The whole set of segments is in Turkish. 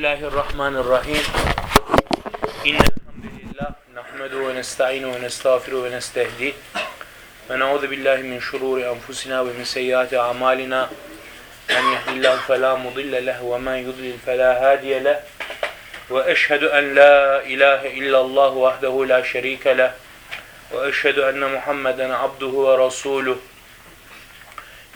الله الرحمن الرحيم إن الحمد لله نحمده ونستعينه ونستغفره ونستهديه ونعوذ بالله من شرور أنفسنا ومن سيئات أعمالنا من يهد الله فلا مضل له ومن يضلل فلا هادي له وأشهد أن لا إله إلا الله وحده لا شريك له وأشهد أن محمدا عبده ورسوله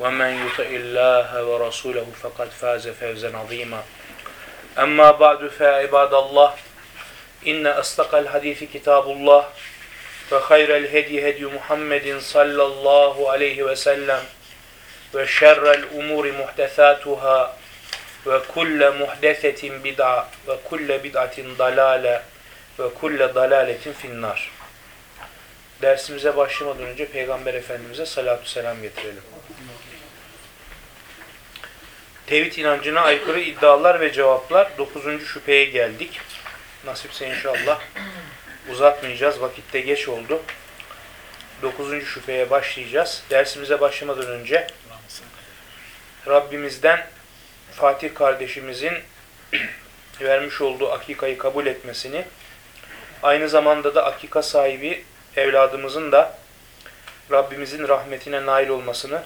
ومن يطع الله ورسوله فقد فاز فوزا عظيما. أما بعد فعباد الله إن أصدق الحديث كتاب الله وخير الهدي هدي محمد صلى الله عليه وسلم وشر الأمور محدثاتها وكل محدثة بدعة وكل بدعة ضلالة وكل ضلالة في النار. Dersimize başlamadan önce Peygamber Efendimiz'e salatu selam getirelim. Tevhid inancına aykırı iddialar ve cevaplar 9. şüpheye geldik. Nasipse inşallah uzatmayacağız. Vakitte geç oldu. 9. şüpheye başlayacağız. Dersimize başlamadan önce Rabbimizden Fatih kardeşimizin vermiş olduğu akikayı kabul etmesini, aynı zamanda da akika sahibi evladımızın da Rabbimizin rahmetine nail olmasını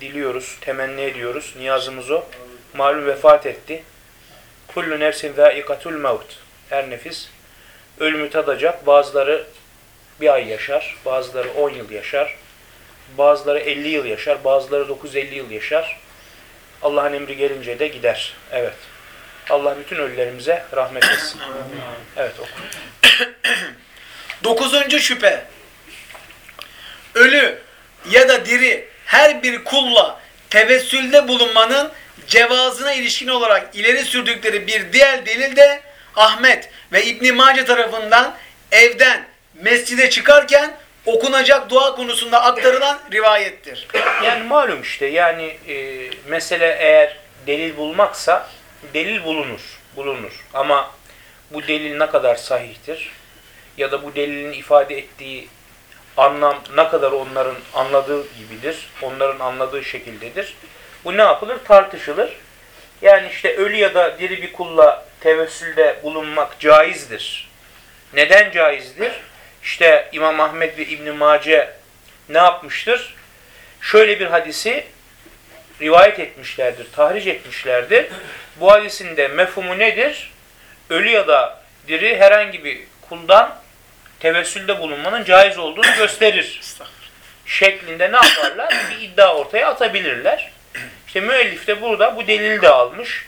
diliyoruz, temenni ediyoruz. Niyazımız o. Malum vefat etti. Kullu nefsin zâikatul mevt. Her nefis ölümü tadacak. Bazıları bir ay yaşar, bazıları 10 yıl yaşar, bazıları 50 yıl yaşar, bazıları 950 yıl yaşar. Allah'ın emri gelince de gider. Evet. Allah bütün ölülerimize rahmet etsin. Evet oku. Dokuzuncu şüphe. Ölü ya da diri her bir kulla tevessülde bulunmanın cevazına ilişkin olarak ileri sürdükleri bir diğer delil de Ahmet ve İbn Mace tarafından evden mescide çıkarken okunacak dua konusunda aktarılan rivayettir. Yani malum işte yani e, mesele eğer delil bulmaksa delil bulunur. Bulunur. Ama bu delil ne kadar sahihtir? Ya da bu delilin ifade ettiği anlam ne kadar onların anladığı gibidir? Onların anladığı şekildedir. Bu ne yapılır? Tartışılır. Yani işte ölü ya da diri bir kulla tevessülde bulunmak caizdir. Neden caizdir? İşte İmam Ahmet ve İbn Mace ne yapmıştır? Şöyle bir hadisi rivayet etmişlerdir, tahric etmişlerdir. Bu hadisin de mefhumu nedir? Ölü ya da diri herhangi bir kuldan tevessülde bulunmanın caiz olduğunu gösterir. Şeklinde ne yaparlar? Bir iddia ortaya atabilirler. İşte müellif de burada bu delili de almış.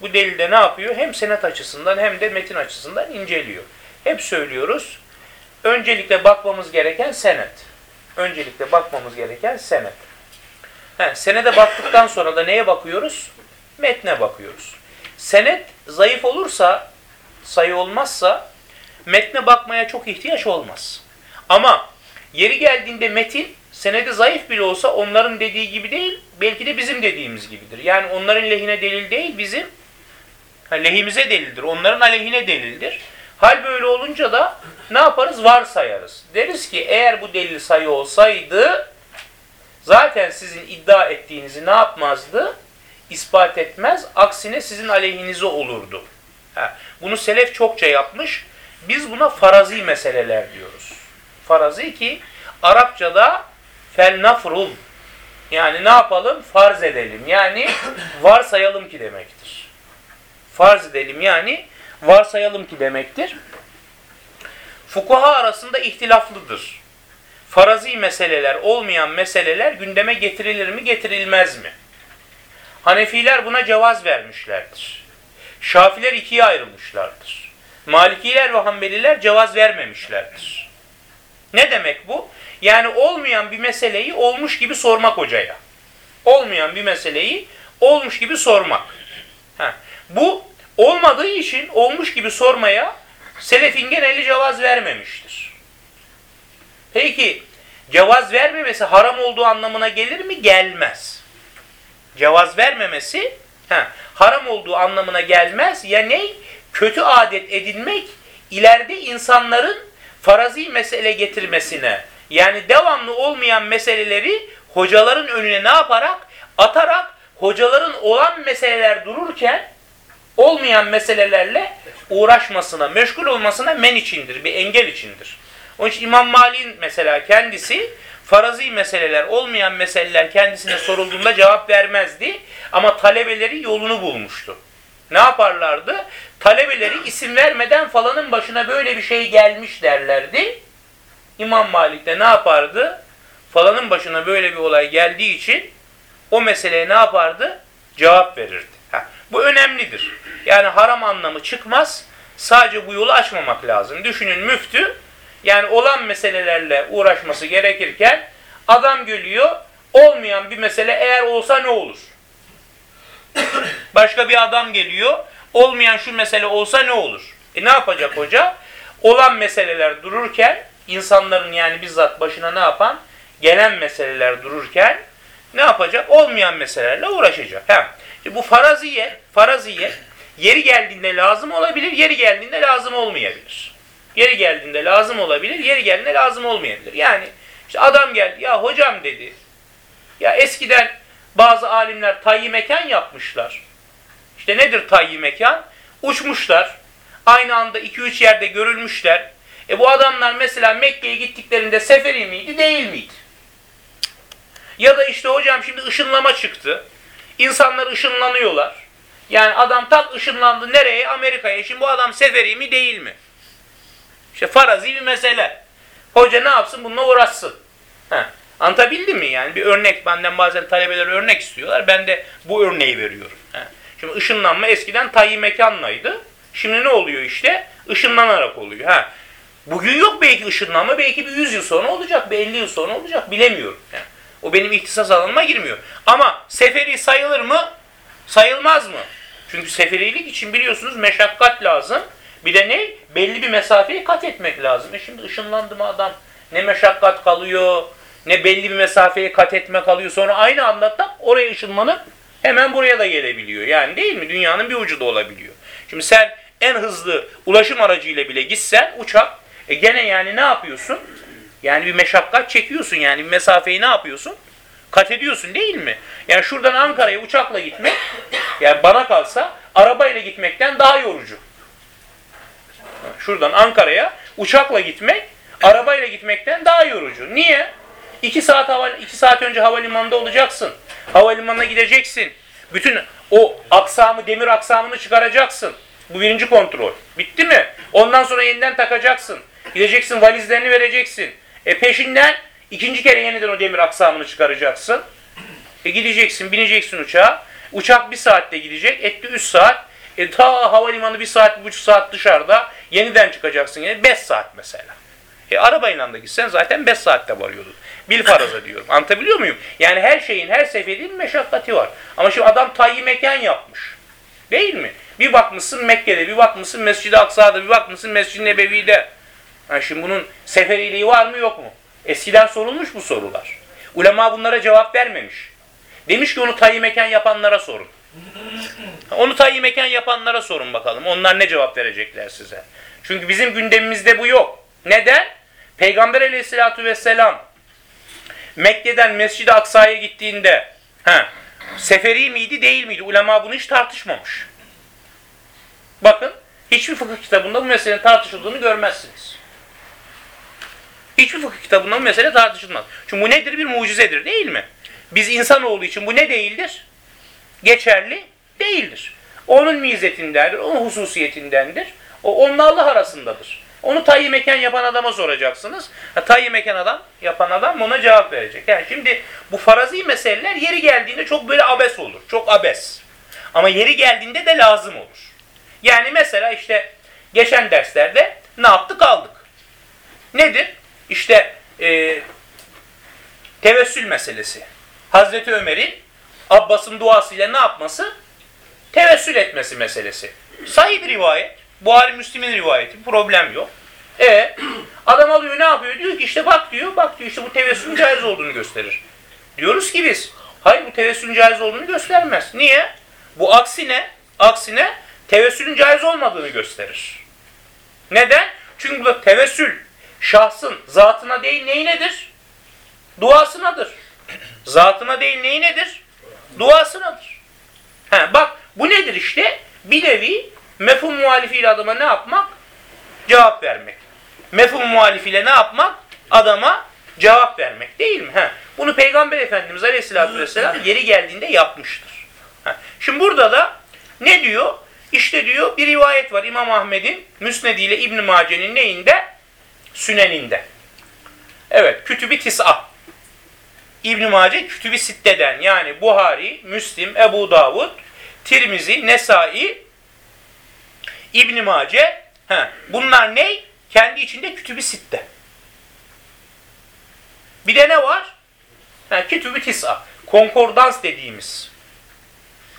Bu delilde ne yapıyor? Hem senet açısından hem de metin açısından inceliyor. Hep söylüyoruz. Öncelikle bakmamız gereken senet. Öncelikle bakmamız gereken senet. He, senede baktıktan sonra da neye bakıyoruz? Metne bakıyoruz. Senet zayıf olursa, sayı olmazsa metne bakmaya çok ihtiyaç olmaz. Ama yeri geldiğinde metin senedi zayıf bile olsa onların dediği gibi değil, belki de bizim dediğimiz gibidir. Yani onların lehine delil değil, bizim lehimize delildir. Onların aleyhine delildir. Hal böyle olunca da ne yaparız? Varsayarız. Deriz ki eğer bu delil sayı olsaydı zaten sizin iddia ettiğinizi ne yapmazdı? İspat etmez. Aksine sizin aleyhinize olurdu. Bunu selef çokça yapmış. Biz buna farazi meseleler diyoruz. Farazi ki Arapçada fel nafrul yani ne yapalım? Farz edelim. Yani varsayalım ki demektir. Farz edelim yani varsayalım ki demektir. Fukuha arasında ihtilaflıdır. Farazi meseleler, olmayan meseleler gündeme getirilir mi, getirilmez mi? Hanefiler buna cevaz vermişlerdir. Şafiler ikiye ayrılmışlardır. Malikiler ve Hanbeliler cevaz vermemişlerdir. Ne demek bu? Yani olmayan bir meseleyi olmuş gibi sormak hocaya. Olmayan bir meseleyi olmuş gibi sormak. Ha. Bu olmadığı için olmuş gibi sormaya selefin geneli cevaz vermemiştir. Peki cevaz vermemesi haram olduğu anlamına gelir mi? Gelmez. Cevaz vermemesi he, haram olduğu anlamına gelmez. Ya ne? Kötü adet edinmek ileride insanların farazi mesele getirmesine yani devamlı olmayan meseleleri hocaların önüne ne yaparak? Atarak hocaların olan meseleler dururken olmayan meselelerle uğraşmasına, meşgul olmasına men içindir, bir engel içindir. Onun için İmam Malik'in mesela kendisi farazi meseleler, olmayan meseleler kendisine sorulduğunda cevap vermezdi. Ama talebeleri yolunu bulmuştu. Ne yaparlardı? Talebeleri isim vermeden falanın başına böyle bir şey gelmiş derlerdi. İmam Malik de ne yapardı? Falanın başına böyle bir olay geldiği için o meseleye ne yapardı? Cevap verirdi. Ha, bu önemlidir. Yani haram anlamı çıkmaz. Sadece bu yolu açmamak lazım. Düşünün müftü yani olan meselelerle uğraşması gerekirken adam geliyor olmayan bir mesele eğer olsa ne olur? Başka bir adam geliyor olmayan şu mesele olsa ne olur? E ne yapacak hoca? Olan meseleler dururken insanların yani bizzat başına ne yapan? Gelen meseleler dururken ne yapacak? Olmayan meselelerle uğraşacak. Ha. İşte bu faraziye, faraziye yeri geldiğinde lazım olabilir, yeri geldiğinde lazım olmayabilir. Yeri geldiğinde lazım olabilir, yeri geldiğinde lazım olmayabilir. Yani işte adam geldi, ya hocam dedi, ya eskiden bazı alimler tayyi mekan yapmışlar. İşte nedir tayyi mekan? Uçmuşlar. Aynı anda 2-3 yerde görülmüşler. E bu adamlar mesela Mekke'ye gittiklerinde seferi miydi, değil miydi? Ya da işte hocam şimdi ışınlama çıktı. İnsanlar ışınlanıyorlar. Yani adam tak ışınlandı nereye? Amerika'ya. Şimdi bu adam seferi mi değil mi? İşte farazi bir mesele. Hoca ne yapsın? Bununla uğraşsın. Heh. Anlatabildim mi yani? Bir örnek benden bazen talebeler örnek istiyorlar. Ben de bu örneği veriyorum. Heh. Şimdi ışınlanma eskiden tayyi mekanlaydı. Şimdi ne oluyor işte? Işınlanarak oluyor. Ha. Bugün yok belki ışınlanma. Belki bir 100 yıl sonra olacak. Bir 50 yıl sonra olacak. Bilemiyorum. Yani. O benim ihtisas alanıma girmiyor. Ama seferi sayılır mı? Sayılmaz mı? Çünkü seferilik için biliyorsunuz meşakkat lazım. Bir de ne? Belli bir mesafeyi kat etmek lazım. E şimdi ışınlandı mı adam? Ne meşakkat kalıyor, ne belli bir mesafeyi kat etme kalıyor. Sonra aynı anda oraya ışınlanıp hemen buraya da gelebiliyor. Yani değil mi? Dünyanın bir ucu da olabiliyor. Şimdi sen en hızlı ulaşım aracıyla bile gitsen uçak, e gene yani ne yapıyorsun? Yani bir meşakkat çekiyorsun yani bir mesafeyi ne yapıyorsun? Kat ediyorsun değil mi? Yani şuradan Ankara'ya uçakla gitmek, yani bana kalsa arabayla gitmekten daha yorucu. Şuradan Ankara'ya uçakla gitmek, arabayla gitmekten daha yorucu. Niye? İki saat, hava, iki saat önce havalimanında olacaksın. Havalimanına gideceksin. Bütün o aksamı, demir aksamını çıkaracaksın. Bu birinci kontrol. Bitti mi? Ondan sonra yeniden takacaksın. Gideceksin valizlerini vereceksin. E peşinden ikinci kere yeniden o demir aksamını çıkaracaksın. E gideceksin, bineceksin uçağa. Uçak bir saatte gidecek. Etti 3 saat. E ta havalimanı bir saat, bir buçuk saat dışarıda. Yeniden çıkacaksın yine 5 saat mesela. E arabayla da gitsen zaten 5 saatte varıyordun. Bil faraza diyorum. Anlatabiliyor muyum? Yani her şeyin, her seferin meşakkati var. Ama şimdi adam tayyi mekan yapmış. Değil mi? Bir bakmışsın Mekke'de, bir bakmışsın Mescid-i Aksa'da, bir bakmışsın Mescid-i Nebevi'de. Yani şimdi bunun seferiliği var mı yok mu? Eskiden sorulmuş bu sorular. Ulema bunlara cevap vermemiş. Demiş ki onu tayyi mekan yapanlara sorun. Onu tayyi mekan yapanlara sorun bakalım. Onlar ne cevap verecekler size. Çünkü bizim gündemimizde bu yok. Neden? Peygamber aleyhissalatü vesselam Mekke'den Mescid-i Aksa'ya gittiğinde he, seferi miydi değil miydi? Ulema bunu hiç tartışmamış. Bakın hiçbir fıkıh kitabında bu meselenin tartışıldığını görmezsiniz. Hiçbir fıkıh kitabında bu mesele tartışılmaz. Çünkü bu nedir? Bir mucizedir değil mi? Biz insanoğlu için bu ne değildir? Geçerli değildir. Onun mizetindendir, onun hususiyetindendir. O onunla Allah arasındadır. Onu tayyi mekan yapan adama soracaksınız. Ha, tayyi mekan adam yapan adam ona cevap verecek. Yani şimdi bu farazi meseleler yeri geldiğinde çok böyle abes olur. Çok abes. Ama yeri geldiğinde de lazım olur. Yani mesela işte geçen derslerde ne yaptık aldık. Nedir? İşte e, tevessül meselesi. Hazreti Ömer'in Abbas'ın duasıyla ne yapması? Tevessül etmesi meselesi. Sahih bir rivayet. Buhari Müslim'in rivayeti. Problem yok. E adam alıyor ne yapıyor? Diyor ki işte bak diyor. Bak diyor işte bu tevessülün caiz olduğunu gösterir. Diyoruz ki biz hayır bu tevessülün caiz olduğunu göstermez. Niye? Bu aksine aksine tevessülün caiz olmadığını gösterir. Neden? Çünkü burada tevessül şahsın zatına değil neyinedir? Duasınadır. Zatına değil neyinedir? Duasınadır. He, bak bu nedir işte? Bir nevi mefhum muhalifiyle adama ne yapmak? Cevap vermek. Mefhum muhalifiyle ne yapmak? Adama cevap vermek değil mi? He. Bunu Peygamber Efendimiz Aleyhisselatü Vesselam yeri geldiğinde yapmıştır. He. Şimdi burada da ne diyor? İşte diyor bir rivayet var İmam Ahmed'in Müsnedi ile İbn Mace'nin neyinde? Süneninde. Evet, Kütüb-i Tis'a. İbn Mace Kütüb-i Sitte'den yani Buhari, Müslim, Ebu Davud, Tirmizi, Nesai, İbn Mace. He, bunlar ne? Kendi içinde Kütüb-i Sitte. Bir de ne var? Ha, Kütüb-i Tis'a. Konkordans dediğimiz.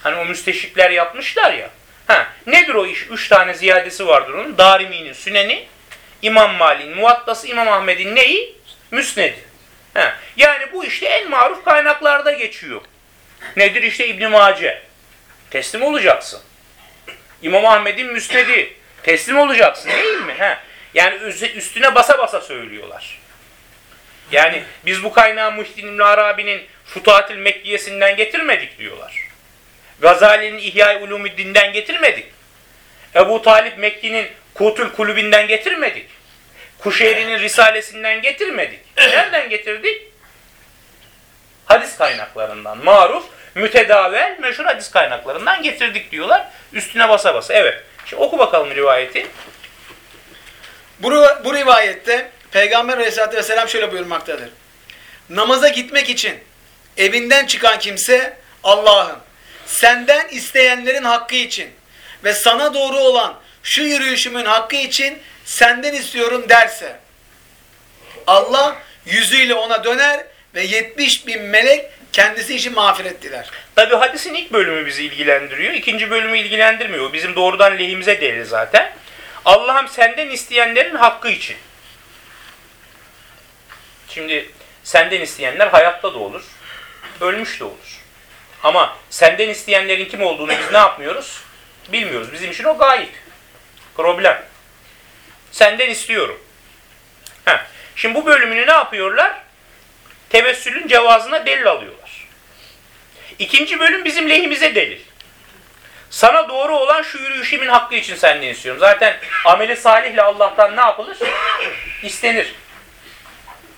Hani o müsteşrikler yapmışlar ya. Ha, nedir o iş? Üç tane ziyadesi vardır onun. Darimi'nin Süneni, İmam Malik'in Muvattası, İmam Ahmed'in neyi? Müsnedi. Ha, yani bu işte en maruf kaynaklarda geçiyor. Nedir işte İbn Mace? Teslim olacaksın. İmam Ahmed'in Müsnedi. Teslim olacaksın değil mi? Ha. Yani üstüne basa basa söylüyorlar. Yani biz bu kaynağı Muhyiddin İbn Arabi'nin Futuhatil Mekkiyesinden getirmedik diyorlar. Gazali'nin İhya-i Ulumuddin'den getirmedik. Ebu Talip Mekki'nin Kutul Kulübinden getirmedik. Kuşeyri'nin Risalesinden getirmedik. Nereden getirdik? Hadis kaynaklarından. Maruf, mütedavel, meşhur hadis kaynaklarından getirdik diyorlar. Üstüne basa basa. Evet. Şimdi oku bakalım rivayeti. Bu, bu rivayette Peygamber Aleyhisselatü Vesselam şöyle buyurmaktadır. Namaza gitmek için evinden çıkan kimse Allah'ım senden isteyenlerin hakkı için ve sana doğru olan şu yürüyüşümün hakkı için senden istiyorum derse Allah yüzüyle ona döner ve 70 bin melek kendisi için mağfiret diler. Tabi hadisin ilk bölümü bizi ilgilendiriyor. İkinci bölümü ilgilendirmiyor. Bizim doğrudan lehimize delil zaten. Allah'ım senden isteyenlerin hakkı için. Şimdi senden isteyenler hayatta da olur. Ölmüş de olur. Ama senden isteyenlerin kim olduğunu biz ne yapmıyoruz? Bilmiyoruz. Bizim için o gayip. Problem. Senden istiyorum. Heh. Şimdi bu bölümünü ne yapıyorlar? Tevessülün cevazına delil alıyorlar. İkinci bölüm bizim lehimize delil. Sana doğru olan şu yürüyüşümün hakkı için senden istiyorum. Zaten ameli salihle Allah'tan ne yapılır? İstenir.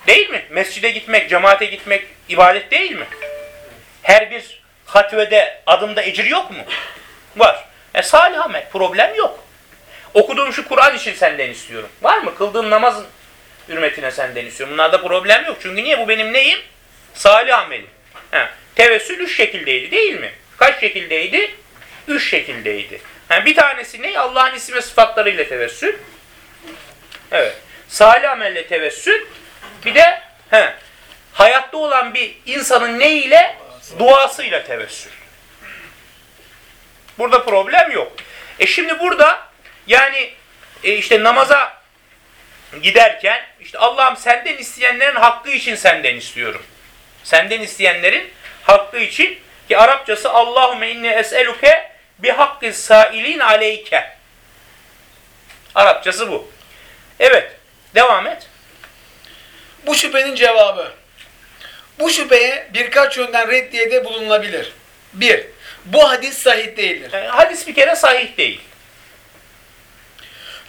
Değil mi? Mescide gitmek, cemaate gitmek ibadet değil mi? Her bir hatvede adımda ecir yok mu? Var. E salih amel. Problem yok. Okuduğum şu Kur'an için senden istiyorum. Var mı? Kıldığın namazın hürmetine senden istiyorum. Bunlarda problem yok. Çünkü niye? Bu benim neyim? Salih amelim. Ha. Tevessül üç şekildeydi değil mi? Kaç şekildeydi? Üç şekildeydi. Ha, bir tanesi ne? Allah'ın isim ve sıfatlarıyla tevessül. Evet. Salih amelle tevessül. Bir de he, hayatta olan bir insanın neyiyle? Duasıyla tevessül. Burada problem yok. E şimdi burada yani e, işte namaza giderken işte Allah'ım senden isteyenlerin hakkı için senden istiyorum. Senden isteyenlerin hakkı için ki Arapçası Allahümme inni es'eluke bi hakkı sailin aleyke. Arapçası bu. Evet. Devam et. Bu şüphenin cevabı. Bu şüpheye birkaç yönden reddiyede bulunulabilir. 1. Bu hadis sahih değildir. E, hadis bir kere sahih değil.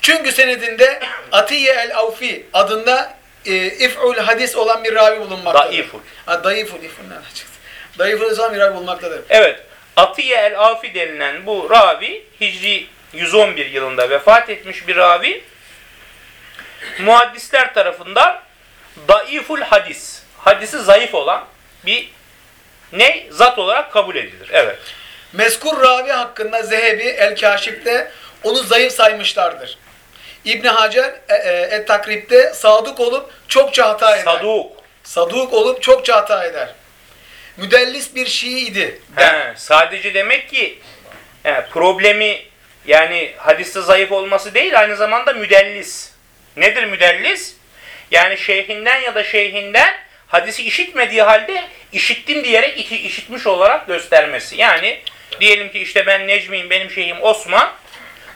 Çünkü senedinde Atiye el-Avfi adında e, if'ul hadis olan bir ravi bulunmaktadır. Daiful. Ha, dayıful, if'ul nereden çıktı? Dayıful olan bir ravi bulunmaktadır. Evet. Atiye el-Afi denilen bu ravi Hicri 111 yılında vefat etmiş bir ravi. Muhaddisler tarafından daiful hadis. Hadisi zayıf olan bir ne? Zat olarak kabul edilir. Evet. Meskur ravi hakkında Zehebi el-Kaşif'te onu zayıf saymışlardır. İbn Hacer e, e, et-Takrib'de sadık olup çokça hata eder. Saduk. Saduk olup çokça hata eder. Müdellis bir Şii idi. He, sadece demek ki he, problemi Yani hadiste zayıf olması değil aynı zamanda müdellis. Nedir müdellis? Yani şeyhinden ya da şeyhinden hadisi işitmediği halde işittim diyerek işi- işitmiş olarak göstermesi. Yani diyelim ki işte ben Necmi'yim benim şeyhim Osman.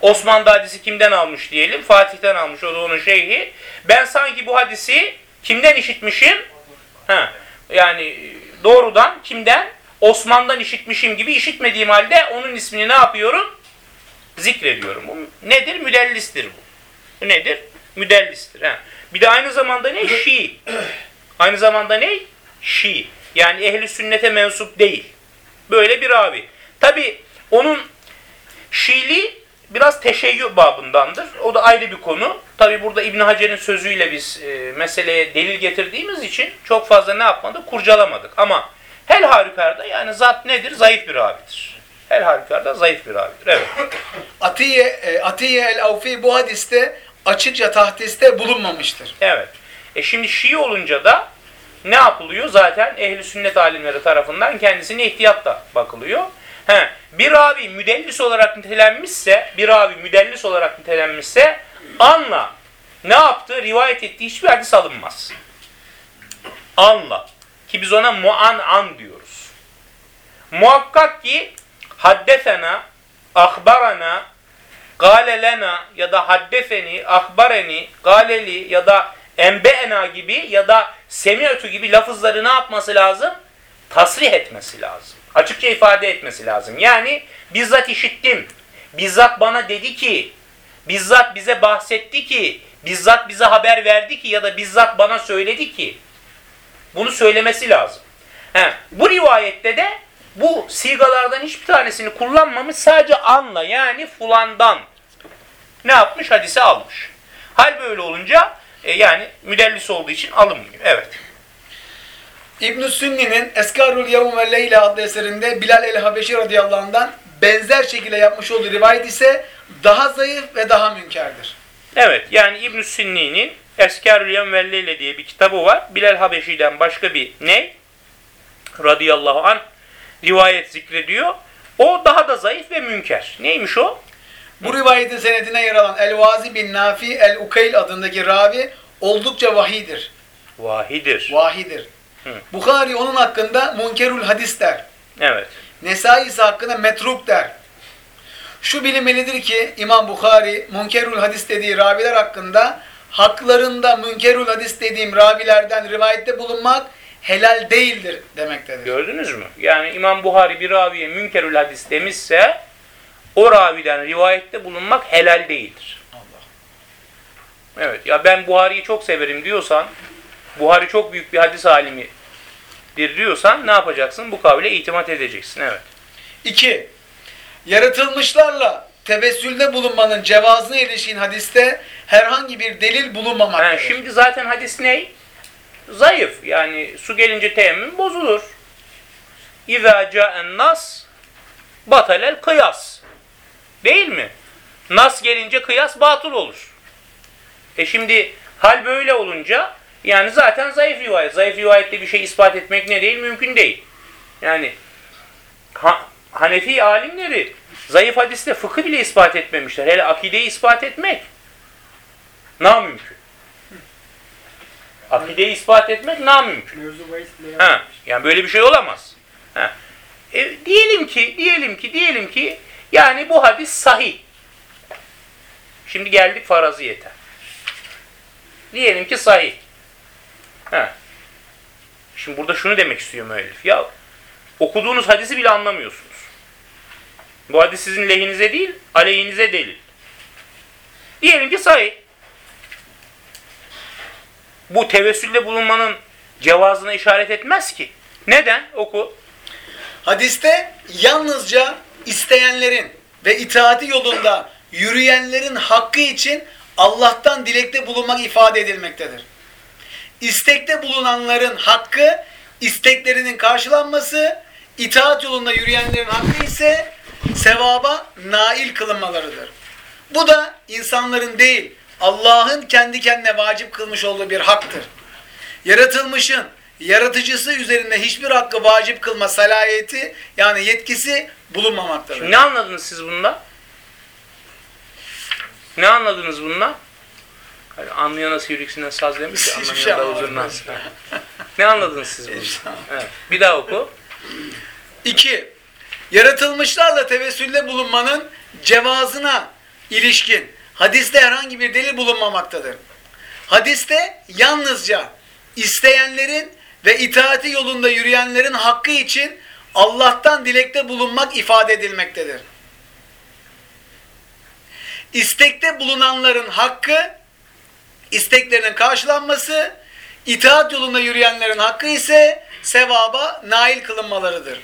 Osman da hadisi kimden almış diyelim? Fatih'ten almış o da onun şeyhi. Ben sanki bu hadisi kimden işitmişim? Ha, yani doğrudan kimden? Osman'dan işitmişim gibi işitmediğim halde onun ismini ne yapıyorum? Zikrediyorum. Bu nedir? Müdellistir bu. Bu nedir? Müdellistir. Ha. Bir de aynı zamanda ne? Şii. Aynı zamanda ne? Şii. Yani ehli sünnete mensup değil. Böyle bir ravi. Tabi onun Şiili biraz teşeyyü babındandır. O da ayrı bir konu. Tabi burada İbn Hacer'in sözüyle biz e, meseleye delil getirdiğimiz için çok fazla ne yapmadık? Kurcalamadık. Ama hel halükarda yani zat nedir? Zayıf bir ravidir. Hel halükarda zayıf bir ravidir. Evet. Atiye, e, Atiye el-Avfi bu hadiste açıkça tahdiste bulunmamıştır. Evet. E şimdi Şii olunca da ne yapılıyor? Zaten ehli sünnet alimleri tarafından kendisine ihtiyatla bakılıyor. He, bir ravi müdellis olarak nitelenmişse, bir ravi müdellis olarak nitelenmişse anla ne yaptı? Rivayet ettiği hiçbir hadis alınmaz. Anla. Ki biz ona muan an diyoruz. Muhakkak ki haddesena, ahbarana, gale lena ya da haddeseni, ahbareni, galeli ya da enbeena gibi ya da semiötü gibi lafızları ne yapması lazım? Tasrih etmesi lazım. Açıkça ifade etmesi lazım. Yani bizzat işittim. Bizzat bana dedi ki, bizzat bize bahsetti ki, bizzat bize haber verdi ki ya da bizzat bana söyledi ki. Bunu söylemesi lazım. He, bu rivayette de bu sigalardan hiçbir tanesini kullanmamış sadece anla yani fulandan ne yapmış hadise almış. Hal böyle olunca e, yani müdellis olduğu için alınmıyor. Evet. İbn Sünni'nin Eskarul Yevm ve Leyle adlı eserinde Bilal el-Habeşi radıyallahu anh'dan benzer şekilde yapmış olduğu rivayet ise daha zayıf ve daha münkerdir. Evet yani İbn-i Sinni'nin Eskarül Yevmellele diye bir kitabı var. Bilal Habeşi'den başka bir ne? Radıyallahu an rivayet zikrediyor. O daha da zayıf ve münker. Neymiş o? Bu rivayetin senedine yer alan El-Vazi bin Nafi el-Ukeyl adındaki ravi oldukça vahidir. Vahidir. Vahidir. Bukhari onun hakkında munkerul hadis der. Evet. Nesai ise hakkında metruk der. Şu bilinmelidir ki İmam Bukhari munkerul hadis dediği raviler hakkında haklarında münkerul hadis dediğim ravilerden rivayette bulunmak helal değildir demektedir. Gördünüz mü? Yani İmam Buhari bir raviye münkerül hadis demişse o raviden rivayette bulunmak helal değildir. Allah. Evet. Ya ben Buhari'yi çok severim diyorsan, Buhari çok büyük bir hadis alimidir diyorsan ne yapacaksın? Bu kavle itimat edeceksin. Evet. 2. Yaratılmışlarla tevessülde bulunmanın cevazına ilişkin hadiste herhangi bir delil bulunmamaktadır. Ha, şimdi zaten hadis ne? Zayıf. Yani su gelince teyemmüm bozulur. İzâ câen nas batalel kıyas. Değil mi? Nas gelince kıyas batıl olur. E şimdi hal böyle olunca yani zaten zayıf rivayet. Zayıf rivayette bir şey ispat etmek ne değil? Mümkün değil. Yani ha, Hanefi alimleri zayıf hadiste fıkı bile ispat etmemişler. Hele akideyi ispat etmek namümkün. Akideyi ispat etmek bahis bile Ha, yani böyle bir şey olamaz. Ha. E, diyelim ki, diyelim ki, diyelim ki yani bu hadis sahih. Şimdi geldik faraziyete. Diyelim ki sahih. Ha. Şimdi burada şunu demek istiyor müellif. Ya okuduğunuz hadisi bile anlamıyorsunuz. Bu hadis sizin lehinize değil, aleyhinize delil. Diyelim ki sahih. Bu tevessülle bulunmanın cevazına işaret etmez ki. Neden? Oku. Hadiste yalnızca isteyenlerin ve itaati yolunda yürüyenlerin hakkı için Allah'tan dilekte bulunmak ifade edilmektedir. İstekte bulunanların hakkı, isteklerinin karşılanması, itaat yolunda yürüyenlerin hakkı ise sevaba nail kılınmalarıdır. Bu da insanların değil, Allah'ın kendi kendine vacip kılmış olduğu bir haktır. Yaratılmışın yaratıcısı üzerinde hiçbir hakkı vacip kılma salayeti yani yetkisi bulunmamaktadır. Şimdi ne anladınız siz bunda? Ne anladınız bundan? Hani anlayana sivrisinden saz demiş ya, Hiçbir şey anlamayan da anlamadım. huzurdan. ne anladınız siz bundan? Evet. Bir daha oku. 2. Yaratılmışlarla tevessülde bulunmanın cevazına ilişkin hadiste herhangi bir delil bulunmamaktadır. Hadiste yalnızca isteyenlerin ve itaati yolunda yürüyenlerin hakkı için Allah'tan dilekte bulunmak ifade edilmektedir. İstekte bulunanların hakkı, isteklerinin karşılanması, itaat yolunda yürüyenlerin hakkı ise sevaba nail kılınmalarıdır.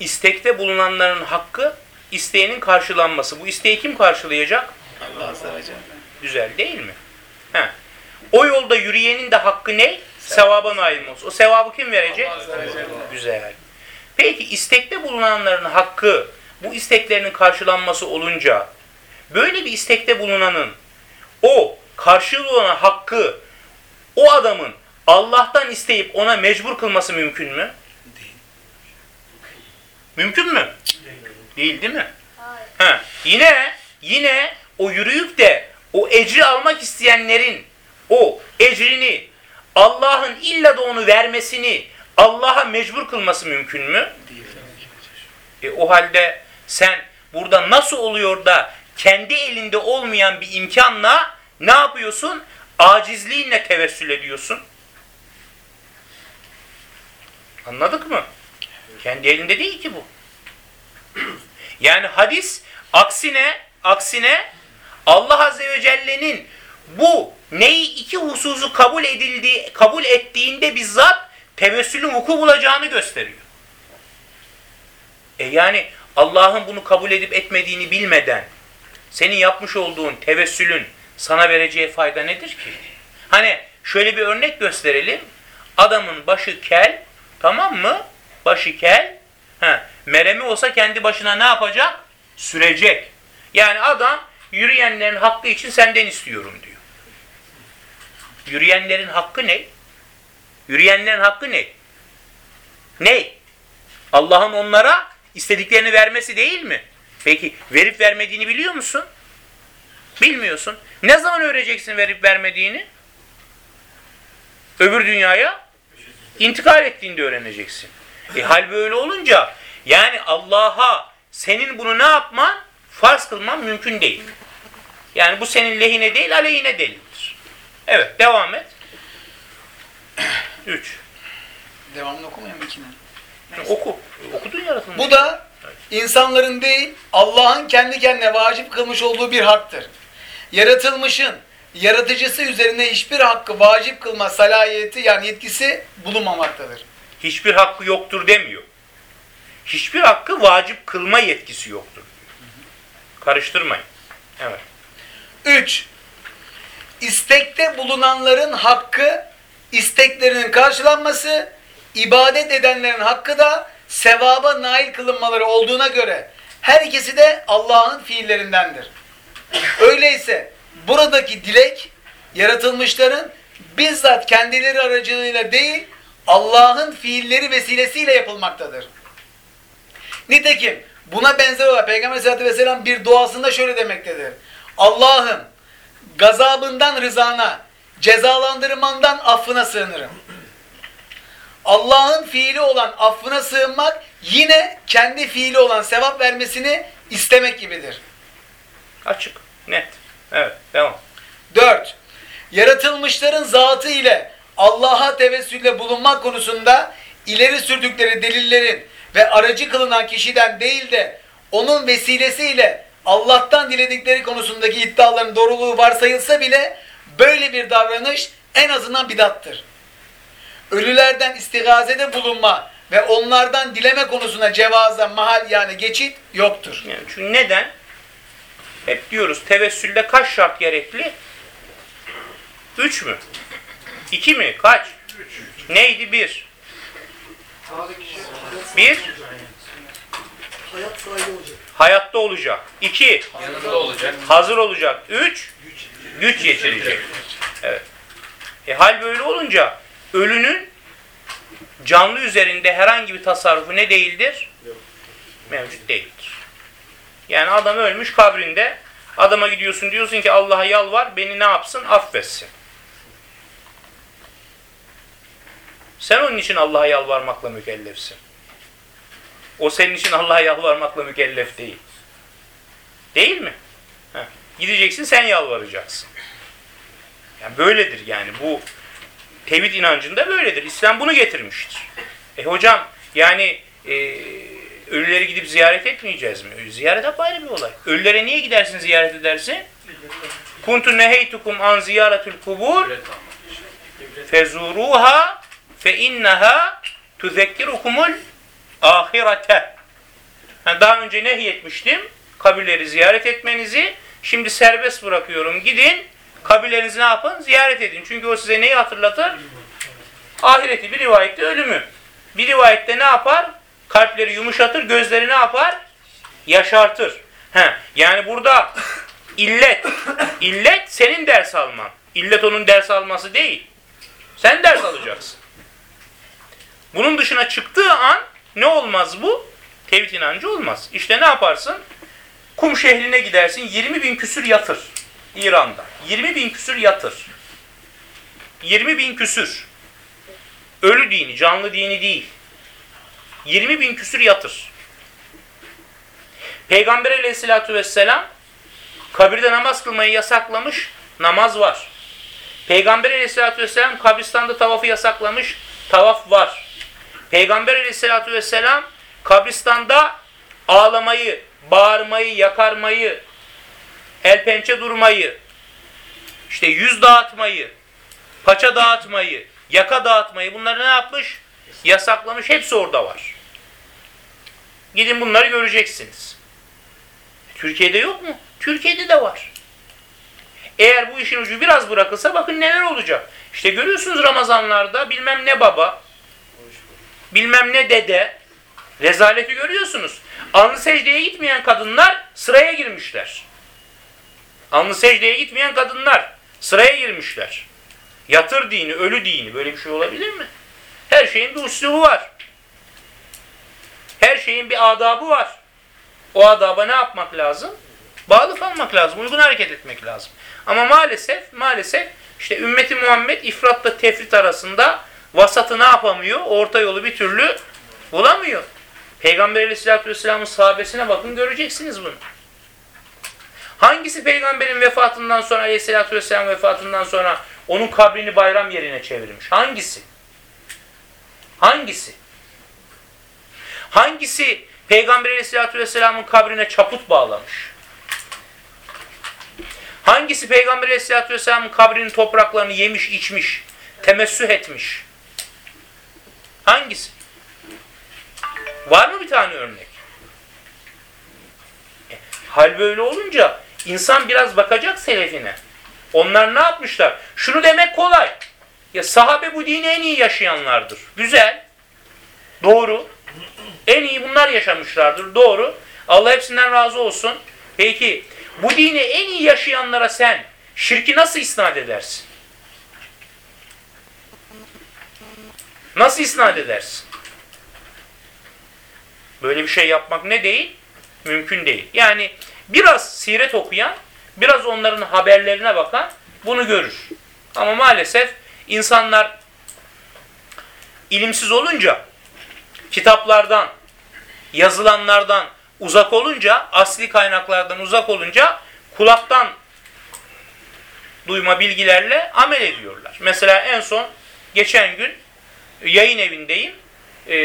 İstekte bulunanların hakkı, isteğinin karşılanması. Bu isteği kim karşılayacak? Allah azze ve celle. Güzel değil mi? He. O yolda yürüyenin de hakkı ne? Sevaba nail olsun. O sevabı kim verecek? Güzel. Peki istekte bulunanların hakkı, bu isteklerinin karşılanması olunca, böyle bir istekte bulunanın o karşılığı olan hakkı, o adamın Allah'tan isteyip ona mecbur kılması mümkün mü? Değil. Mümkün mü? Değil değil mi? Ha, yine yine o yürüyüp de o ecri almak isteyenlerin o ecrini Allah'ın illa da onu vermesini Allah'a mecbur kılması mümkün mü? Değil. E, o halde sen burada nasıl oluyor da kendi elinde olmayan bir imkanla ne yapıyorsun? Acizliğinle tevessül ediyorsun. Anladık mı? Kendi elinde değil ki bu. Yani hadis aksine aksine Allah Azze ve Celle'nin bu neyi iki hususu kabul edildiği kabul ettiğinde bizzat tevessülün vuku bulacağını gösteriyor. E yani Allah'ın bunu kabul edip etmediğini bilmeden senin yapmış olduğun tevessülün sana vereceği fayda nedir ki? Hani şöyle bir örnek gösterelim. Adamın başı kel, tamam mı? Başı kel. He, meremi olsa kendi başına ne yapacak? Sürecek. Yani adam yürüyenlerin hakkı için senden istiyorum diyor. Yürüyenlerin hakkı ne? Yürüyenlerin hakkı ne? Ne? Allah'ın onlara istediklerini vermesi değil mi? Peki verip vermediğini biliyor musun? Bilmiyorsun. Ne zaman öğreneceksin verip vermediğini? Öbür dünyaya intikal ettiğinde öğreneceksin. E hal böyle olunca yani Allah'a senin bunu ne yapman? Farz kılman mümkün değil. Yani bu senin lehine değil aleyhine delildir. Evet devam et. 3. Devamını okumayayım ikinin. Oku. Okudun yaratılmış. Bu da insanların değil Allah'ın kendi kendine vacip kılmış olduğu bir haktır. Yaratılmışın yaratıcısı üzerine hiçbir hakkı vacip kılma salayeti yani yetkisi bulunmamaktadır. hiçbir hakkı yoktur demiyor. Hiçbir hakkı vacip kılma yetkisi yoktur. Karıştırmayın. Evet. 3. İstekte bulunanların hakkı isteklerinin karşılanması, ibadet edenlerin hakkı da sevaba nail kılınmaları olduğuna göre her ikisi de Allah'ın fiillerindendir. Öyleyse buradaki dilek yaratılmışların bizzat kendileri aracılığıyla değil Allah'ın fiilleri vesilesiyle yapılmaktadır. Nitekim buna benzer olarak Peygamber Aleyhisselatü Vesselam bir duasında şöyle demektedir. Allah'ım gazabından rızana, cezalandırmandan affına sığınırım. Allah'ın fiili olan affına sığınmak yine kendi fiili olan sevap vermesini istemek gibidir. Açık. Net. Evet. Devam. 4. Yaratılmışların zatı ile Allah'a tevessülle bulunmak konusunda ileri sürdükleri delillerin ve aracı kılınan kişiden değil de onun vesilesiyle Allah'tan diledikleri konusundaki iddiaların doğruluğu varsayılsa bile böyle bir davranış en azından bidattır. Ölülerden istigazede bulunma ve onlardan dileme konusuna cevaza mahal yani geçit yoktur. Yani çünkü neden? Hep diyoruz tevessülde kaç şart gerekli? Üç mü? İki mi? Kaç? Neydi? Bir. Bir. Hayat sahibi olacak. Hayatta olacak. İki. Yanında olacak. Hazır olacak. Üç. Güç yetirecek. Evet. E hal böyle olunca ölünün canlı üzerinde herhangi bir tasarrufu ne değildir? Mevcut değildir. Yani adam ölmüş kabrinde Adama gidiyorsun diyorsun ki Allah'a yalvar beni ne yapsın? Affetsin. Sen onun için Allah'a yalvarmakla mükellefsin. O senin için Allah'a yalvarmakla mükellef değil. Değil mi? Heh. Gideceksin sen yalvaracaksın. Yani böyledir yani bu tevhid inancında böyledir. İslam bunu getirmiştir. E hocam yani e, ölüleri gidip ziyaret etmeyeceğiz mi? Ziyaret apayrı bir olay. Ölülere niye gidersin ziyaret edersin? Kuntu neheytukum an ziyaretul kubur fezuruha fe inneha tuzekkirukumul ahirete. Yani daha önce nehyetmiştim kabirleri ziyaret etmenizi. Şimdi serbest bırakıyorum. Gidin kabirlerinizi ne yapın? Ziyaret edin. Çünkü o size neyi hatırlatır? Ahireti. Bir rivayette ölümü. Bir rivayette ne yapar? Kalpleri yumuşatır, gözleri ne yapar? Yaşartır. He, yani burada illet, illet senin ders alman. İllet onun ders alması değil. Sen ders alacaksın. Bunun dışına çıktığı an ne olmaz bu? Tevhid inancı olmaz. İşte ne yaparsın? Kum şehrine gidersin 20 bin küsür yatır. İran'da. 20 bin küsür yatır. 20 bin küsür. Ölü dini, canlı dini değil. 20 bin küsür yatır. Peygamber aleyhissalatü vesselam kabirde namaz kılmayı yasaklamış, namaz var. Peygamber aleyhissalatü vesselam kabristanda tavafı yasaklamış, tavaf var. Peygamber aleyhissalatü vesselam kabristanda ağlamayı, bağırmayı, yakarmayı, el pençe durmayı, işte yüz dağıtmayı, paça dağıtmayı, yaka dağıtmayı bunları ne yapmış? Yasaklamış. Hepsi orada var. Gidin bunları göreceksiniz. Türkiye'de yok mu? Türkiye'de de var. Eğer bu işin ucu biraz bırakılsa bakın neler olacak. İşte görüyorsunuz Ramazanlarda bilmem ne baba, bilmem ne dede, rezaleti görüyorsunuz. Alnı secdeye gitmeyen kadınlar sıraya girmişler. Alnı secdeye gitmeyen kadınlar sıraya girmişler. Yatır dini, ölü dini böyle bir şey olabilir mi? Her şeyin bir üslubu var. Her şeyin bir adabı var. O adaba ne yapmak lazım? Bağlı kalmak lazım, uygun hareket etmek lazım. Ama maalesef, maalesef işte ümmeti Muhammed ifratla tefrit arasında vasatı ne yapamıyor? Orta yolu bir türlü bulamıyor. Peygamber aleyhissalatü vesselamın sahabesine bakın göreceksiniz bunu. Hangisi peygamberin vefatından sonra aleyhissalatü vesselam vefatından sonra onun kabrini bayram yerine çevirmiş? Hangisi? Hangisi? Hangisi peygamber aleyhissalatü vesselamın kabrine çaput bağlamış? Hangisi peygamber aleyhissalatü vesselamın kabrinin topraklarını yemiş, içmiş, temessüh etmiş? Hangisi? Var mı bir tane örnek? E, hal böyle olunca insan biraz bakacak selefine. Onlar ne yapmışlar? Şunu demek kolay. Ya sahabe bu dini en iyi yaşayanlardır. Güzel. Doğru. En iyi bunlar yaşamışlardır. Doğru. Allah hepsinden razı olsun. Peki bu dini en iyi yaşayanlara sen şirki nasıl isnat edersin? Nasıl isnat edersin? Böyle bir şey yapmak ne değil? Mümkün değil. Yani biraz siret okuyan, biraz onların haberlerine bakan bunu görür. Ama maalesef insanlar ilimsiz olunca, kitaplardan, yazılanlardan uzak olunca, asli kaynaklardan uzak olunca kulaktan duyma bilgilerle amel ediyorlar. Mesela en son geçen gün yayın evindeyim. E,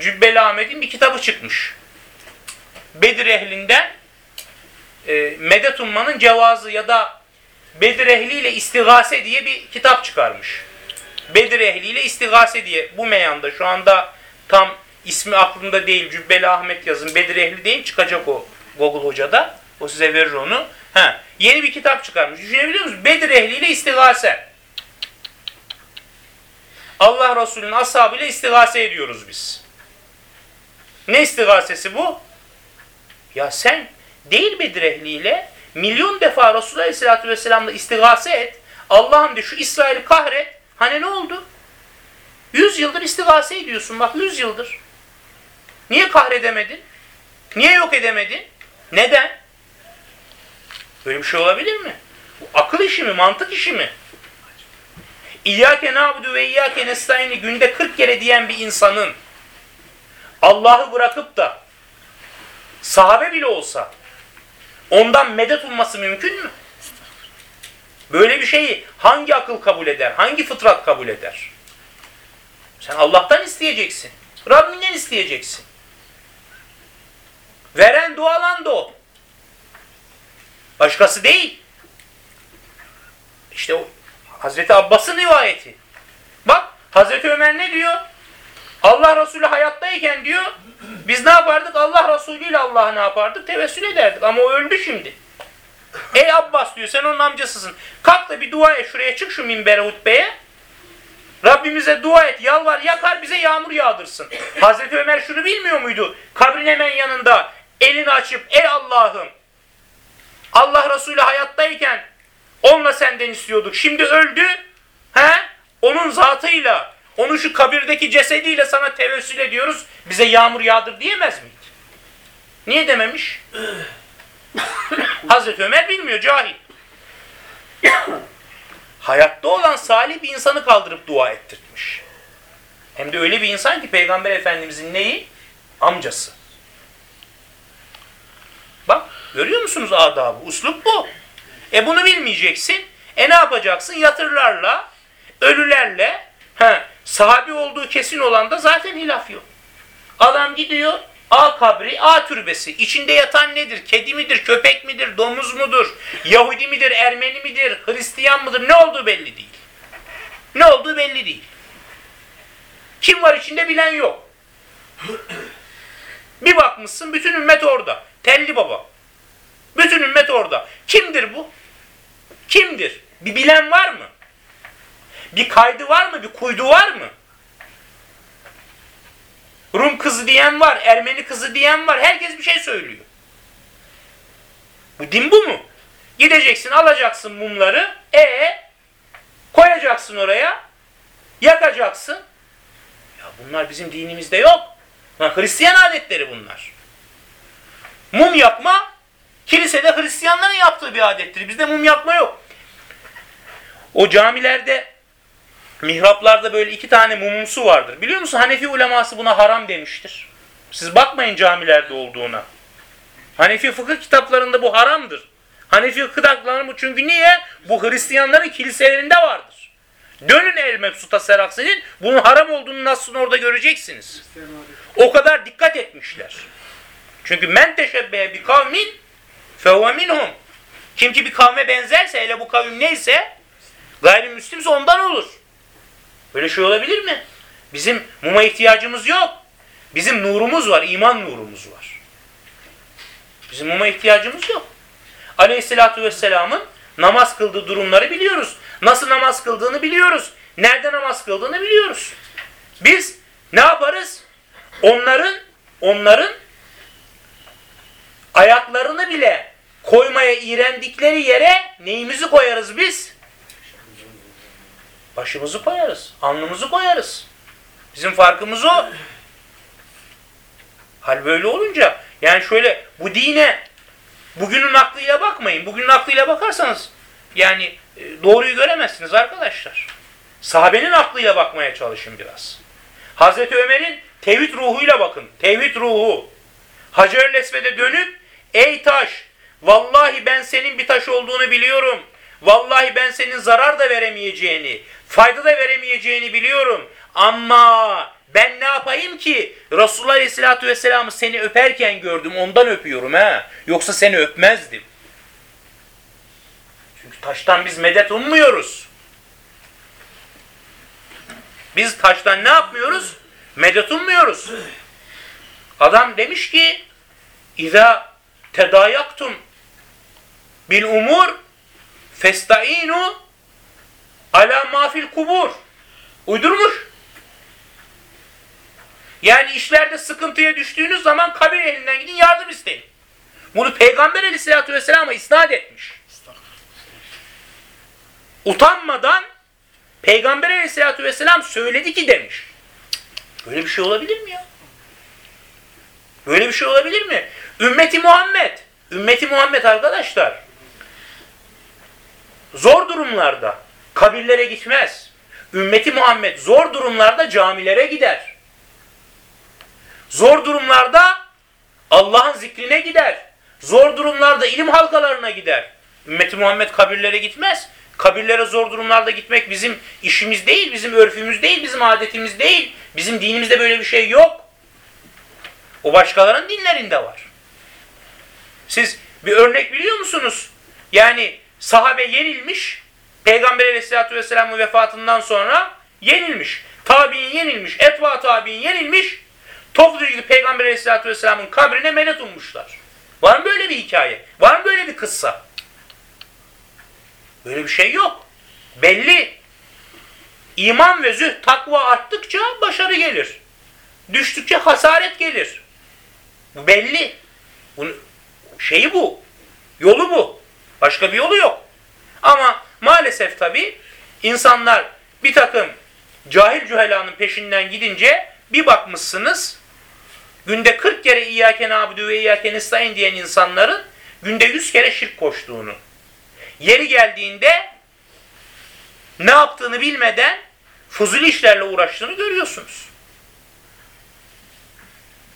Cübbeli Ahmet'in bir kitabı çıkmış. Bedir ehlinden e, medet ummanın cevazı ya da Bedir ehliyle istigase diye bir kitap çıkarmış. Bedir ehliyle istigase diye bu meyanda şu anda tam ismi aklımda değil Cübbeli Ahmet yazın Bedir ehli değil çıkacak o Google Hoca'da. O size verir onu. Ha, yeni bir kitap çıkarmış. Düşünebiliyor musunuz? Bedir ehliyle istigase. Allah Resulü'nün ashabıyla istigase ediyoruz biz. Ne istigasesi bu? Ya sen değil Bedir ehliyle milyon defa Resulullah Aleyhisselatü Vesselam'la istigase et. Allah'ım de şu İsrail'i kahret. Hani ne oldu? Yüz yıldır istigase ediyorsun. Bak yüz yıldır. Niye kahredemedin? Niye yok edemedin? Neden? Böyle bir şey olabilir mi? Bu akıl işi mi, mantık işi mi? İyyâke nâbudu ve iyyâke nestaîn'i günde 40 kere diyen bir insanın Allah'ı bırakıp da sahabe bile olsa ondan medet umması mümkün mü? Böyle bir şeyi hangi akıl kabul eder? Hangi fıtrat kabul eder? Sen Allah'tan isteyeceksin. Rabbinden isteyeceksin. Veren dualan da o. Başkası değil. İşte o Hazreti Abbas'ın rivayeti. Bak Hazreti Ömer ne diyor? Allah Resulü hayattayken diyor biz ne yapardık? Allah Resulü ile Allah'a ne yapardık? Tevessül ederdik. Ama o öldü şimdi. Ey Abbas diyor sen onun amcasısın. Kalk da bir dua et şuraya çık şu minbere hutbeye. Rabbimize dua et, yalvar, yakar bize yağmur yağdırsın. Hazreti Ömer şunu bilmiyor muydu? Kabrin hemen yanında elini açıp ey Allah'ım Allah Resulü hayattayken onunla senden istiyorduk. Şimdi öldü. He? Onun zatıyla, onun şu kabirdeki cesediyle sana tevessül ediyoruz. Bize yağmur yağdır diyemez miydi? Niye dememiş? Hazreti Ömer bilmiyor, cahil. Hayatta olan salih bir insanı kaldırıp dua ettirtmiş. Hem de öyle bir insan ki Peygamber Efendimizin neyi? Amcası. Bak görüyor musunuz adabı? Uslup bu. E bunu bilmeyeceksin. E ne yapacaksın? Yatırlarla, ölülerle, he, sahabi olduğu kesin olan da zaten hilaf yok. Adam gidiyor, A kabri, A türbesi. İçinde yatan nedir? Kedi midir, köpek midir, domuz mudur? Yahudi midir, Ermeni midir, Hristiyan mıdır? Ne olduğu belli değil. Ne olduğu belli değil. Kim var içinde bilen yok. Bir bakmışsın bütün ümmet orada. Telli baba. Bütün ümmet orada. Kimdir bu? Kimdir? Bir bilen var mı? Bir kaydı var mı? Bir kuydu var mı? Rum kızı diyen var, Ermeni kızı diyen var. Herkes bir şey söylüyor. Bu din bu mu? Gideceksin, alacaksın mumları, e koyacaksın oraya, yakacaksın. Ya bunlar bizim dinimizde yok. Lan Hristiyan adetleri bunlar. Mum yakma, kilisede Hristiyanların yaptığı bir adettir. Bizde mum yakma yok. O camilerde mihraplarda böyle iki tane mumumsu vardır. Biliyor musun Hanefi uleması buna haram demiştir. Siz bakmayın camilerde olduğuna. Hanefi fıkıh kitaplarında bu haramdır. Hanefi fıkıh bu çünkü niye? Bu Hristiyanların kiliselerinde vardır. Dönün El Mebsut'a Seraksi'nin bunun haram olduğunu nasıl orada göreceksiniz. O kadar dikkat etmişler. Çünkü men teşebbehe bir kavmin fehuve minhum. Kim ki bir kavme benzerse hele bu kavim neyse gayrimüslimse ondan olur. Böyle şey olabilir mi? Bizim muma ihtiyacımız yok. Bizim nurumuz var, iman nurumuz var. Bizim muma ihtiyacımız yok. Aleyhisselatü Vesselam'ın namaz kıldığı durumları biliyoruz. Nasıl namaz kıldığını biliyoruz. Nerede namaz kıldığını biliyoruz. Biz ne yaparız? Onların onların ayaklarını bile koymaya iğrendikleri yere neyimizi koyarız biz? Başımızı koyarız. Alnımızı koyarız. Bizim farkımız o. Hal böyle olunca yani şöyle bu dine bugünün aklıyla bakmayın. Bugünün aklıyla bakarsanız yani e, doğruyu göremezsiniz arkadaşlar. Sahabenin aklıyla bakmaya çalışın biraz. Hazreti Ömer'in tevhid ruhuyla bakın. Tevhid ruhu. Hacer-ül Esved'e dönüp ey taş vallahi ben senin bir taş olduğunu biliyorum. Vallahi ben senin zarar da veremeyeceğini, fayda da veremeyeceğini biliyorum. Ama ben ne yapayım ki? Resulullah Aleyhisselatü Vesselam'ı seni öperken gördüm, ondan öpüyorum ha. Yoksa seni öpmezdim. Çünkü taştan biz medet ummuyoruz. Biz taştan ne yapmıyoruz? Medet ummuyoruz. Adam demiş ki İza tedayaktum bil umur festainu ala mafil kubur. Uydurmuş. Yani işlerde sıkıntıya düştüğünüz zaman kabir elinden gidin yardım isteyin. Bunu Peygamber aleyhissalatü vesselam'a isnat etmiş. Utanmadan Peygamber aleyhissalatü vesselam söyledi ki demiş. Böyle bir şey olabilir mi ya? Böyle bir şey olabilir mi? Ümmeti Muhammed. Ümmeti Muhammed arkadaşlar. Zor durumlarda kabirlere gitmez. Ümmeti Muhammed zor durumlarda camilere gider. Zor durumlarda Allah'ın zikrine gider. Zor durumlarda ilim halkalarına gider. Ümmeti Muhammed kabirlere gitmez. Kabirlere zor durumlarda gitmek bizim işimiz değil, bizim örfümüz değil, bizim adetimiz değil. Bizim dinimizde böyle bir şey yok. O başkalarının dinlerinde var. Siz bir örnek biliyor musunuz? Yani sahabe yenilmiş, Peygamber aleyhissalatü vesselamın vefatından sonra yenilmiş. Tabi'in yenilmiş, etva tabi'in yenilmiş. Topluca gidip Peygamber aleyhissalatü vesselamın kabrine menet ummuşlar. Var mı böyle bir hikaye? Var mı böyle bir kıssa? Böyle bir şey yok. Belli. İman ve zühd, takva arttıkça başarı gelir. Düştükçe hasaret gelir. Bu belli. Bunun şeyi bu. Yolu bu. Başka bir yolu yok. Ama maalesef tabi insanlar bir takım cahil cühelanın peşinden gidince bir bakmışsınız günde 40 kere İyyâke nâbudu ve İyyâke nestaîn diyen insanların günde 100 kere şirk koştuğunu. Yeri geldiğinde ne yaptığını bilmeden fuzuli işlerle uğraştığını görüyorsunuz.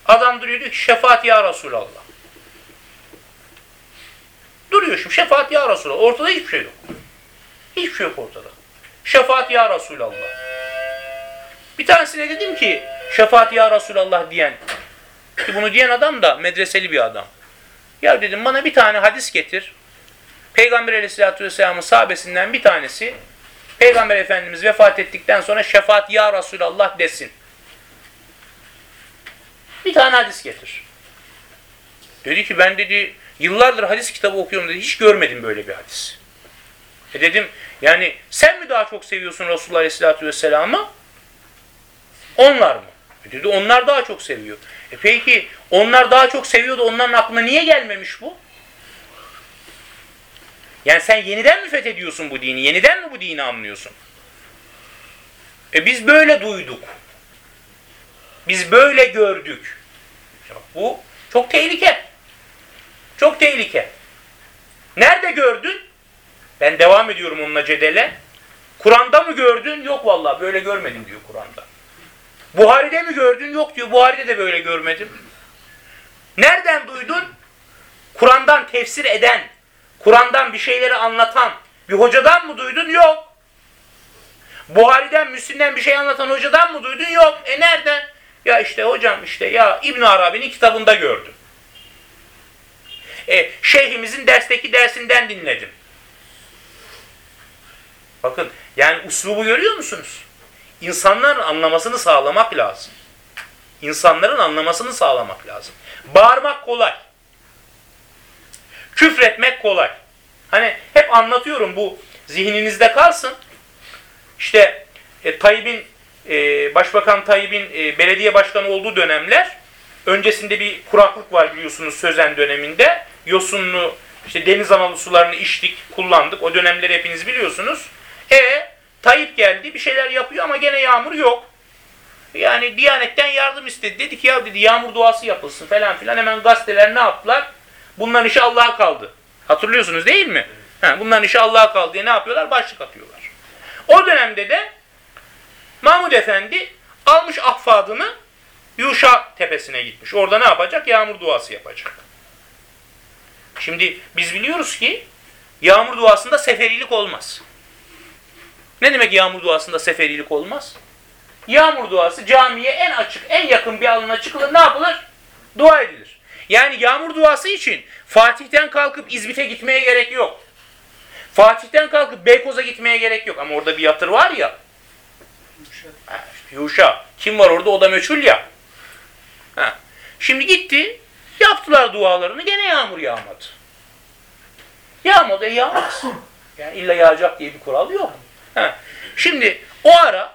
Adam duruyor diyor ki şefaat ya Resulallah. Duruyor şimdi şefaat ya Resulallah. Ortada hiçbir şey yok. Hiçbir şey yok ortada. Şefaat ya Resulallah. Bir tanesine dedim ki şefaat ya Resulallah diyen ki bunu diyen adam da medreseli bir adam. Ya dedim bana bir tane hadis getir. Peygamber aleyhissalatü vesselamın sahabesinden bir tanesi Peygamber Efendimiz vefat ettikten sonra şefaat ya Resulallah desin. Bir tane hadis getir. Dedi ki ben dedi yıllardır hadis kitabı okuyorum dedi. Hiç görmedim böyle bir hadis. E dedim yani sen mi daha çok seviyorsun Resulullah Aleyhisselatü Vesselam'ı? Onlar mı? E dedi onlar daha çok seviyor. E peki onlar daha çok seviyordu onların aklına niye gelmemiş bu? Yani sen yeniden mi fethediyorsun bu dini? Yeniden mi bu dini anlıyorsun? E biz böyle duyduk. Biz böyle gördük. Ya bu çok tehlike. Çok tehlike. Nerede gördün? Ben devam ediyorum onunla cedele. Kur'an'da mı gördün? Yok vallahi böyle görmedim diyor Kur'an'da. Buhari'de mi gördün? Yok diyor. Buhari'de de böyle görmedim. Nereden duydun? Kur'an'dan tefsir eden, Kur'an'dan bir şeyleri anlatan bir hocadan mı duydun? Yok. Buhari'den, Müslim'den bir şey anlatan hocadan mı duydun? Yok. E nereden? Ya işte hocam işte ya İbn Arabi'nin kitabında gördüm. E, şeyhimizin dersteki dersinden dinledim. Bakın yani uslubu görüyor musunuz? İnsanların anlamasını sağlamak lazım. İnsanların anlamasını sağlamak lazım. Bağırmak kolay. Küfretmek kolay. Hani hep anlatıyorum bu zihninizde kalsın. İşte e, Tayyip'in e, Başbakan Tayyip'in e, belediye başkanı olduğu dönemler öncesinde bir kuraklık var biliyorsunuz Sözen döneminde. Yosunlu işte deniz analı sularını içtik, kullandık. O dönemleri hepiniz biliyorsunuz. E Tayyip geldi bir şeyler yapıyor ama gene yağmur yok. Yani Diyanet'ten yardım istedi. Dedi ki ya dedi yağmur duası yapılsın falan filan. Hemen gazeteler ne yaptılar? Bunların işi Allah'a kaldı. Hatırlıyorsunuz değil mi? Ha, bunların işi Allah'a kaldı diye ne yapıyorlar? Başlık atıyorlar. O dönemde de Mahmud Efendi almış ahfadını Yuşa tepesine gitmiş. Orada ne yapacak? Yağmur duası yapacak. Şimdi biz biliyoruz ki yağmur duasında seferilik olmaz. Ne demek yağmur duasında seferilik olmaz? Yağmur duası camiye en açık, en yakın bir alana çıkılır. Ne yapılır? Dua edilir. Yani yağmur duası için Fatih'ten kalkıp İzmit'e gitmeye gerek yok. Fatih'ten kalkıp Beykoz'a gitmeye gerek yok. Ama orada bir yatır var ya. Ha, Yuşa. Kim var orada? O da meçhul ya. Ha. Şimdi gitti. Yaptılar dualarını. Gene yağmur yağmadı. Yağmadı. E. Yani illa yağacak diye bir kural yok. Ha. Şimdi o ara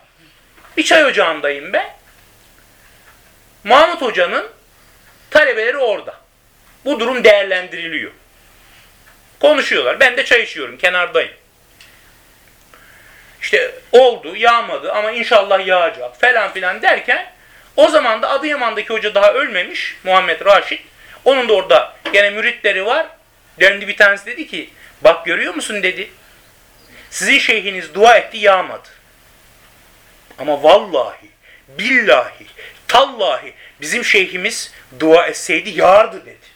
bir çay ocağındayım ben. Mahmut Hoca'nın talebeleri orada. Bu durum değerlendiriliyor. Konuşuyorlar. Ben de çay içiyorum. Kenardayım. İşte oldu, yağmadı ama inşallah yağacak falan filan derken o zaman da Adıyaman'daki hoca daha ölmemiş. Muhammed Raşit. Onun da orada gene müritleri var. Döndü bir tanesi dedi ki bak görüyor musun dedi. Sizin şeyhiniz dua etti yağmadı. Ama vallahi, billahi, tallahi bizim şeyhimiz dua etseydi yağardı dedi.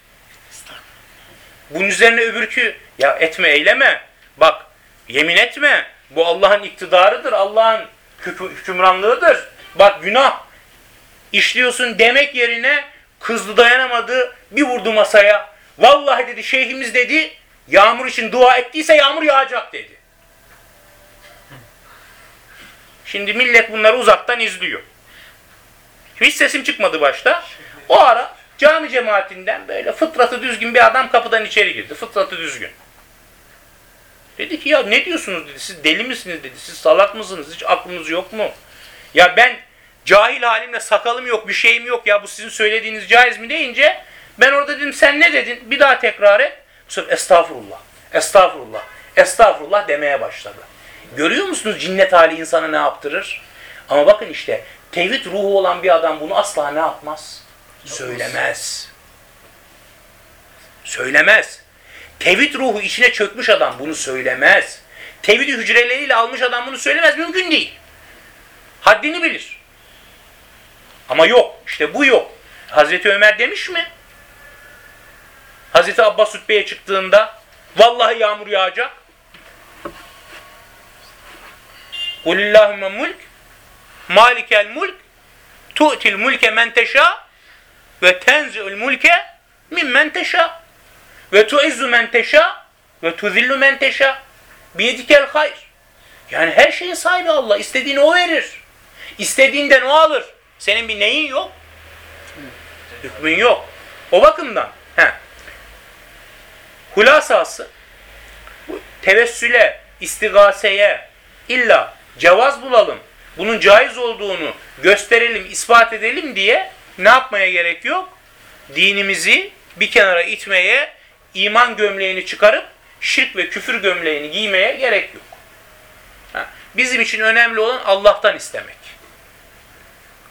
Bunun üzerine öbürkü ya etme eyleme. Bak yemin etme. Bu Allah'ın iktidarıdır. Allah'ın hükü- hükümranlığıdır. Bak günah işliyorsun demek yerine kızdı dayanamadı bir vurdu masaya. Vallahi dedi şeyhimiz dedi yağmur için dua ettiyse yağmur yağacak dedi. Şimdi millet bunları uzaktan izliyor. Hiç sesim çıkmadı başta. O ara cami cemaatinden böyle fıtratı düzgün bir adam kapıdan içeri girdi. Fıtratı düzgün. Dedi ki ya ne diyorsunuz dedi. Siz deli misiniz dedi. Siz salak mısınız? Hiç aklınız yok mu? Ya ben cahil halimle sakalım yok bir şeyim yok ya bu sizin söylediğiniz caiz mi deyince ben orada dedim sen ne dedin? Bir daha tekrar et. Bu sefer estağfurullah, estağfurullah, estağfurullah demeye başladı. Görüyor musunuz cinnet hali insana ne yaptırır? Ama bakın işte tevhid ruhu olan bir adam bunu asla ne yapmaz? Söylemez. Söylemez. Tevhid ruhu içine çökmüş adam bunu söylemez. Tevhid hücreleriyle almış adam bunu söylemez. Mümkün değil. Haddini bilir. Ama yok. işte bu yok. Hazreti Ömer demiş mi? Hazreti Abbas hutbeye çıktığında vallahi yağmur yağacak. Kulillahümme mulk malikel mulk tu'til mulke men teşâ ve tenzi'ül mulke mimmen teşâ ve tuizzu men teşâ ve tuzillu men teşâ biyedikel hayr. Yani her şeyin sahibi Allah. İstediğini o verir. İstediğinden o alır. Senin bir neyin yok? Hükmün yok. O bakımdan. He. Hulasası tevessüle, istigaseye illa cevaz bulalım. Bunun caiz olduğunu gösterelim, ispat edelim diye ne yapmaya gerek yok? Dinimizi bir kenara itmeye, iman gömleğini çıkarıp şirk ve küfür gömleğini giymeye gerek yok. Bizim için önemli olan Allah'tan istemek.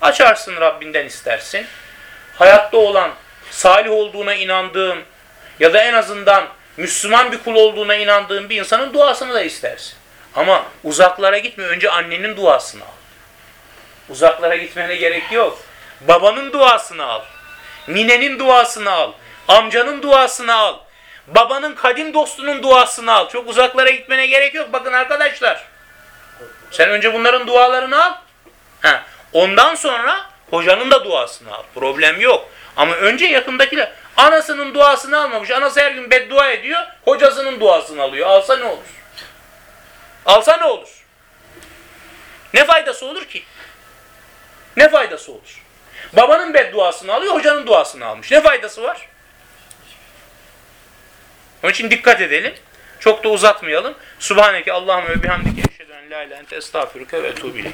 Açarsın Rabbinden istersin. Hayatta olan, salih olduğuna inandığın ya da en azından Müslüman bir kul olduğuna inandığın bir insanın duasını da istersin. Ama uzaklara gitme. Önce annenin duasını al. Uzaklara gitmene gerek yok. Babanın duasını al. Ninenin duasını al. Amcanın duasını al. Babanın kadim dostunun duasını al. Çok uzaklara gitmene gerek yok. Bakın arkadaşlar. Sen önce bunların dualarını al. Ha. Ondan sonra hocanın da duasını al. Problem yok. Ama önce yakındakiler. Anasının duasını almamış. Anası her gün beddua ediyor. Hocasının duasını alıyor. Alsa ne olur? Alsa ne olur? Ne faydası olur ki? Ne faydası olur? Babanın bedduasını alıyor, hocanın duasını almış. Ne faydası var? Onun için dikkat edelim. Çok da uzatmayalım. Subhaneke Allahümme ve bihamdike eşhedü en la ilahe ente estağfiruke ve etûbü.